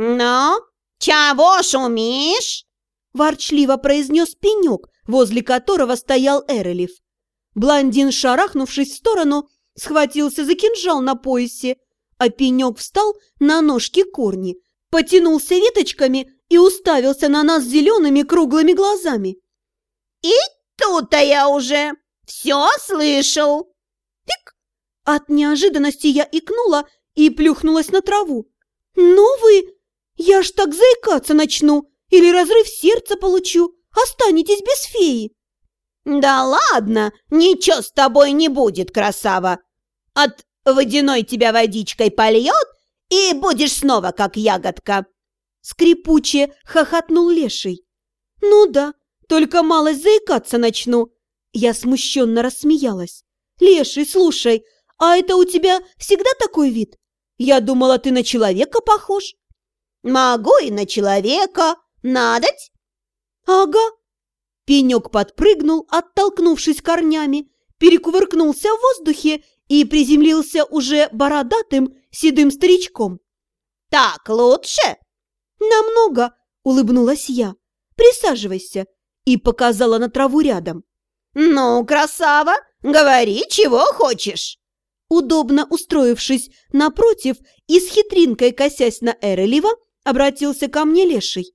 «Ну, чего шумишь?» – ворчливо произнес пенек, возле которого стоял Эрелев. Блондин, шарахнувшись в сторону, схватился за кинжал на поясе, а пенек встал на ножки корни, потянулся веточками и уставился на нас зелеными круглыми глазами. «И тут-то я уже все слышал!» Пик! От неожиданности я икнула и плюхнулась на траву. «Ну вы! Я ж так заикаться начну или разрыв сердца получу, останетесь без феи!» «Да ладно, ничего с тобой не будет, красава! От водяной тебя водичкой польет, и будешь снова как ягодка!» Скрипуче хохотнул леший. «Ну да, только малость заикаться начну!» Я смущенно рассмеялась. «Леший, слушай, а это у тебя всегда такой вид? Я думала, ты на человека похож». «Могу и на человека. Надоть?» «Ага». Пенек подпрыгнул, оттолкнувшись корнями, перекувыркнулся в воздухе и приземлился уже бородатым седым старичком. «Так лучше?» «Намного», — улыбнулась я. «Присаживайся», и показала на траву рядом. «Ну, красава, говори, чего хочешь!» Удобно устроившись напротив и с хитринкой косясь на Эрелева, обратился ко мне леший.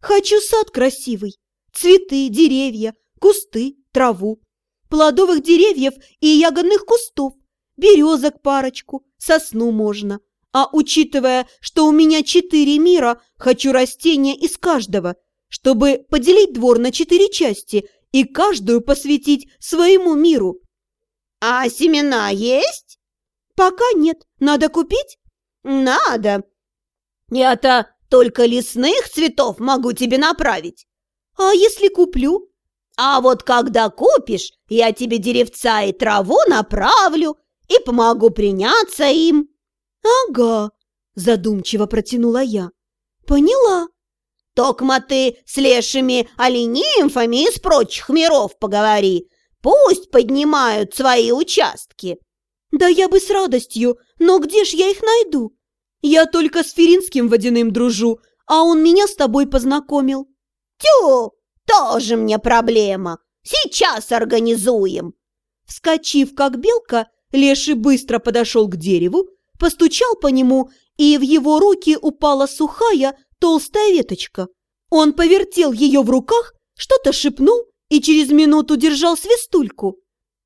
«Хочу сад красивый, цветы, деревья, кусты, траву, плодовых деревьев и ягодных кустов, березок парочку, сосну можно. А учитывая, что у меня четыре мира, хочу растения из каждого, чтобы поделить двор на четыре части и каждую посвятить своему миру. А семена есть? Пока нет. Надо купить? Надо. Я-то только лесных цветов могу тебе направить. А если куплю? А вот когда купишь, я тебе деревца и траву направлю и помогу приняться им. Ага, задумчиво протянула я. Поняла. Токма ты с лешими оленимфами из прочих миров поговори. Пусть поднимают свои участки. Да я бы с радостью, но где ж я их найду? Я только с Феринским водяным дружу, а он меня с тобой познакомил. Тю, тоже мне проблема. Сейчас организуем. Вскочив, как белка, Леший быстро подошел к дереву, постучал по нему, и в его руки упала сухая, толстая веточка. Он повертел ее в руках, что-то шепнул и через минуту держал свистульку.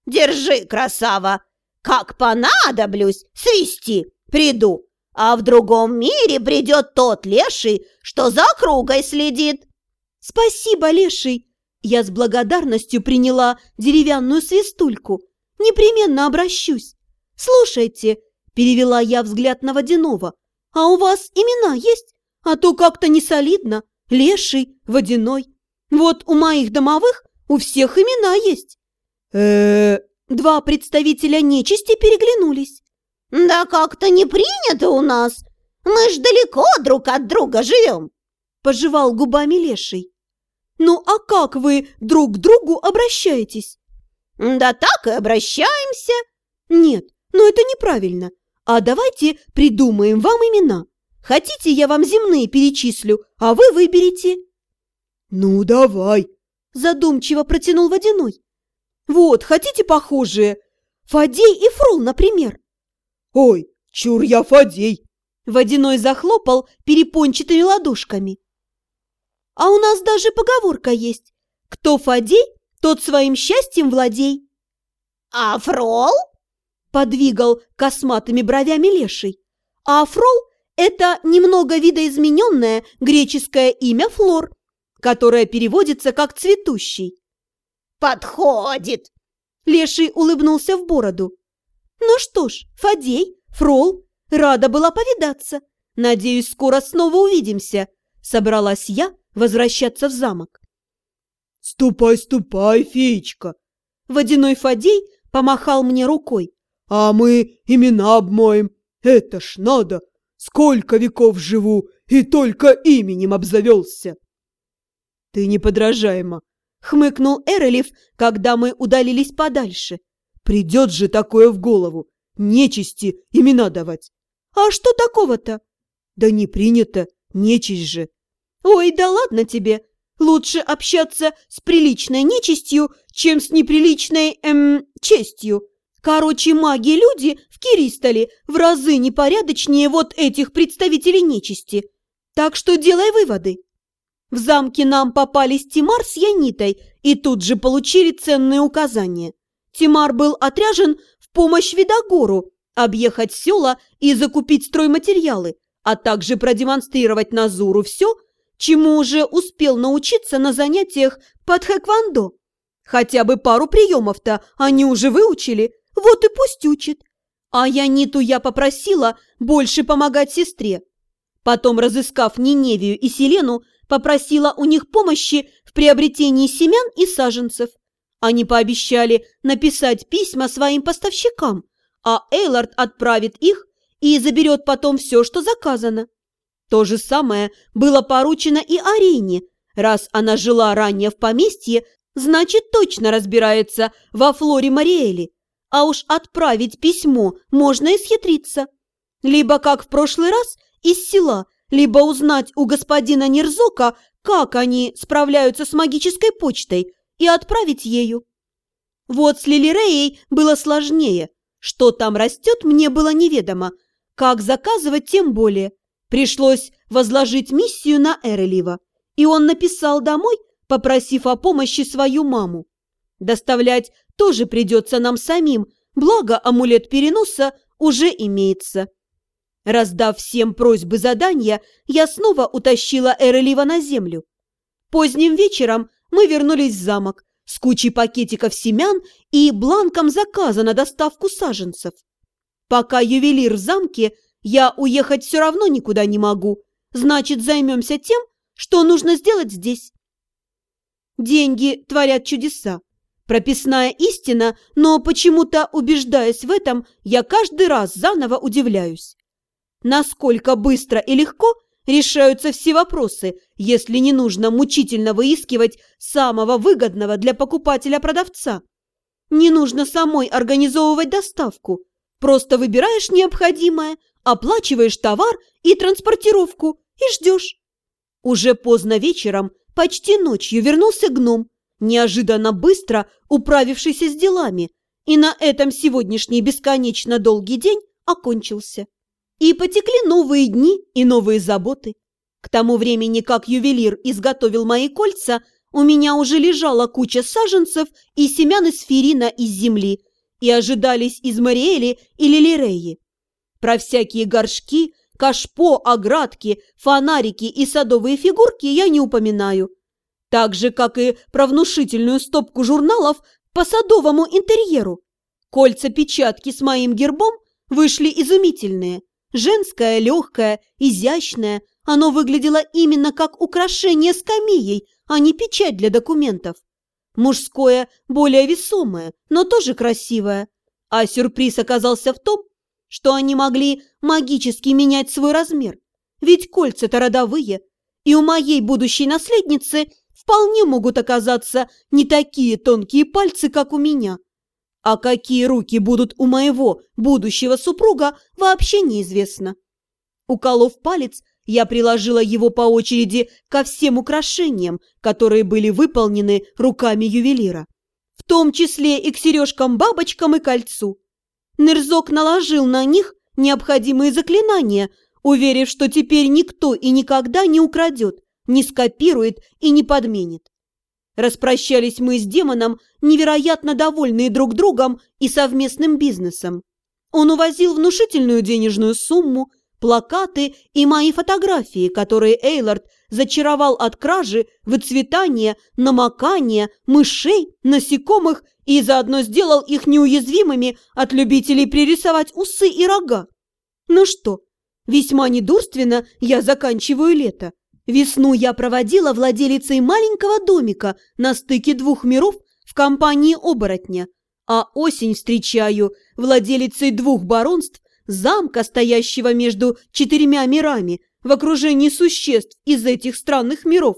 «Держи, красава! Как понадоблюсь, свисти, приду, а в другом мире придет тот леший, что за кругой следит!» «Спасибо, леший!» Я с благодарностью приняла деревянную свистульку. «Непременно обращусь!» «Слушайте!» – перевела я взгляд на водяного. «А у вас имена есть?» А то как-то не солидно. Леший, водяной. Вот у моих домовых у всех имена есть. э Два представителя нечисти переглянулись. «Да как-то не принято у нас. Мы ж далеко друг от друга живем», – пожевал губами леший. «Ну а как вы друг к другу обращаетесь?» «Да так и обращаемся». «Нет, ну это неправильно. А давайте придумаем вам имена. Хотите, я вам земные перечислю, а вы выберете?» «Ну, давай!» – задумчиво протянул Водяной. «Вот, хотите похожие? Фадей и Фрол, например?» «Ой, чур я Фадей!» Водяной захлопал перепончатыми ладошками. «А у нас даже поговорка есть. Кто Фадей, тот своим счастьем владей». «А Фрол?» – подвигал косматыми бровями леший. А Фрол это немного видоизмененное греческое имя Флор, которое переводится как «цветущий». «Подходит!» Леший улыбнулся в бороду. «Ну что ж, Фадей, Фрол, рада была повидаться. Надеюсь, скоро снова увидимся». Собралась я возвращаться в замок. «Ступай, ступай, феечка!» Водяной Фадей помахал мне рукой. «А мы имена обмоем. Это ж надо Сколько веков живу и только именем обзавелся!» «Ты неподражаема!» — хмыкнул Эрелев, когда мы удалились подальше. «Придет же такое в голову! Нечисти имена давать!» «А что такого-то?» Да не принято, нечисть же. Ой, да ладно тебе. Лучше общаться с приличной нечистью, чем с неприличной, эм, честью. Короче, маги-люди в Киристоле в разы непорядочнее вот этих представителей нечисти. Так что делай выводы. В замке нам попались Тимар с Янитой и тут же получили ценные указания. Тимар был отряжен в помощь Видогору, объехать села и закупить стройматериалы, а также продемонстрировать Назуру все, чему уже успел научиться на занятиях под хэквондо. Хотя бы пару приемов-то они уже выучили, вот и пусть учит. А Яниту я попросила больше помогать сестре. Потом, разыскав Ниневию и Селену, попросила у них помощи в приобретении семян и саженцев. Они пообещали написать письма своим поставщикам, а Эйлард отправит их и заберет потом все, что заказано. То же самое было поручено и Арине. Раз она жила ранее в поместье, значит, точно разбирается во флоре Мариэли. А уж отправить письмо можно и схитриться. Либо, как в прошлый раз, из села, либо узнать у господина Нерзока, как они справляются с магической почтой, и отправить ею. Вот с Лилиреей было сложнее. Что там растет, мне было неведомо. Как заказывать, тем более. Пришлось возложить миссию на Эрелива. И он написал домой, попросив о помощи свою маму. Доставлять тоже придется нам самим, благо амулет переноса уже имеется. Раздав всем просьбы задания, я снова утащила Эрелива на землю. Поздним вечером мы вернулись в замок с кучей пакетиков семян и бланком заказа на доставку саженцев. Пока ювелир в замке, я уехать все равно никуда не могу. Значит, займемся тем, что нужно сделать здесь. Деньги творят чудеса. Прописная истина, но почему-то, убеждаясь в этом, я каждый раз заново удивляюсь. Насколько быстро и легко решаются все вопросы, если не нужно мучительно выискивать самого выгодного для покупателя продавца. Не нужно самой организовывать доставку. Просто выбираешь необходимое, оплачиваешь товар и транспортировку и ждешь. Уже поздно вечером, почти ночью, вернулся гном, неожиданно быстро управившийся с делами, и на этом сегодняшний бесконечно долгий день окончился. И потекли новые дни и новые заботы. К тому времени, как ювелир изготовил мои кольца, у меня уже лежала куча саженцев и семян из ферина из земли, и ожидались из Мариэли и Лилиреи. Про всякие горшки, кашпо, оградки, фонарики и садовые фигурки я не упоминаю. Так же, как и про внушительную стопку журналов по садовому интерьеру. Кольца-печатки с моим гербом вышли изумительные. Женское, легкое, изящное, оно выглядело именно как украшение скамеей, а не печать для документов. Мужское, более весомое, но тоже красивое. А сюрприз оказался в том, что они могли магически менять свой размер. Ведь кольца-то родовые, и у моей будущей наследницы вполне могут оказаться не такие тонкие пальцы, как у меня. А какие руки будут у моего будущего супруга, вообще неизвестно. Уколов палец, я приложила его по очереди ко всем украшениям, которые были выполнены руками ювелира. В том числе и к сережкам-бабочкам и кольцу. Нерзок наложил на них необходимые заклинания, уверив, что теперь никто и никогда не украдет, не скопирует и не подменит. Распрощались мы с демоном, невероятно довольные друг другом и совместным бизнесом. Он увозил внушительную денежную сумму, плакаты и мои фотографии, которые Эйлард зачаровал от кражи, выцветания, намокания, мышей, насекомых и заодно сделал их неуязвимыми от любителей пририсовать усы и рога. Ну что, весьма недурственно я заканчиваю лето. Весну я проводила владелицей маленького домика на стыке двух миров в компании оборотня, а осень встречаю владелицей двух баронств, замка, стоящего между четырьмя мирами, в окружении существ из этих странных миров.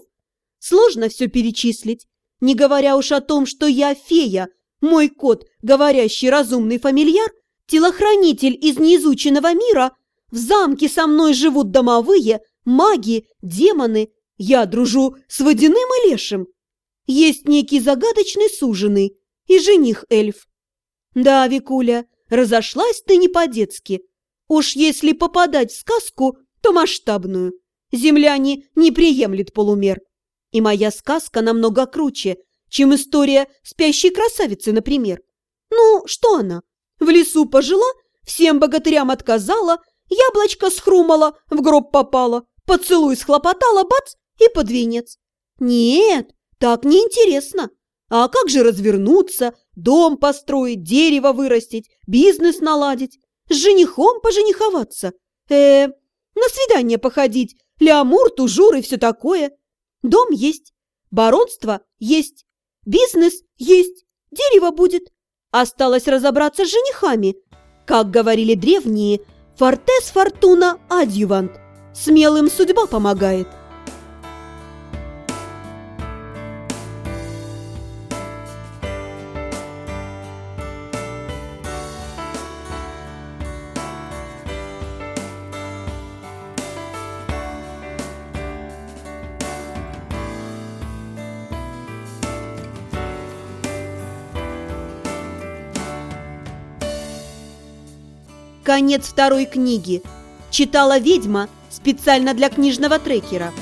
Сложно все перечислить, не говоря уж о том, что я фея, мой кот, говорящий разумный фамильяр, телохранитель из неизученного мира, В замке со мной живут домовые, маги, демоны. Я дружу с водяным и лешим. Есть некий загадочный суженый и жених-эльф. Да, Викуля, разошлась ты не по-детски. Уж если попадать в сказку, то масштабную. Земляне не приемлет полумер. И моя сказка намного круче, чем история спящей красавицы, например. Ну, что она? В лесу пожила, всем богатырям отказала, яблочко схрумала, в гроб попала, поцелуй схлопотала, бац, и под венец. Нет, так неинтересно. А как же развернуться, дом построить, дерево вырастить, бизнес наладить, с женихом пожениховаться? Э, на свидание походить, леамур, тужур и все такое. Дом есть, баронство есть, бизнес есть, дерево будет. Осталось разобраться с женихами. Как говорили древние, «Фортес фортуна адъювант» – смелым судьба помогает. Конец второй книги. Читала ведьма специально для книжного трекера.